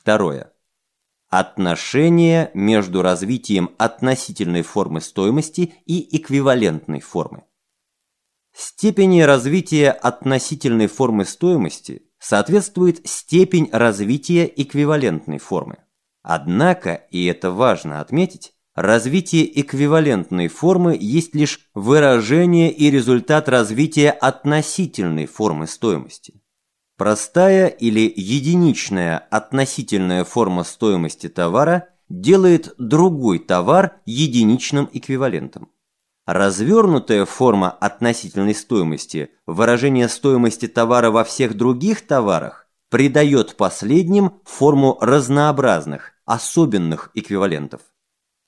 Второе. Отношение между развитием относительной формы стоимости и эквивалентной формы. Степени развития относительной формы стоимости соответствует степень развития эквивалентной формы. Однако, и это важно отметить, развитие эквивалентной формы есть лишь выражение и результат развития относительной формы стоимости. Простая или единичная относительная форма стоимости товара делает другой товар единичным эквивалентом. Развернутая форма относительной стоимости, выражение стоимости товара во всех других товарах, придает последним форму разнообразных, особенных эквивалентов.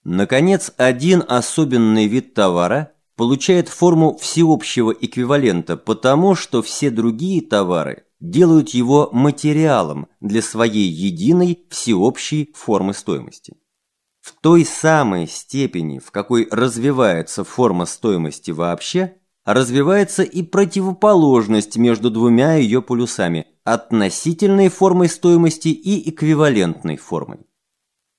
Наконец, один особенный вид товара получает форму всеобщего эквивалента, потому что все другие товары делают его материалом для своей единой всеобщей формы стоимости. В той самой степени, в какой развивается форма стоимости вообще, развивается и противоположность между двумя ее полюсами – относительной формой стоимости и эквивалентной формой.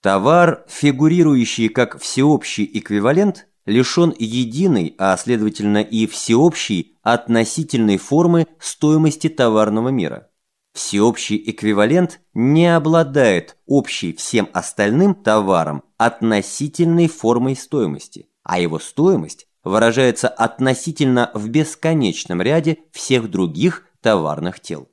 Товар, фигурирующий как всеобщий эквивалент, лишен единой, а следовательно и всеобщей относительной формы стоимости товарного мира. Всеобщий эквивалент не обладает общей всем остальным товарам относительной формой стоимости, а его стоимость выражается относительно в бесконечном ряде всех других товарных тел.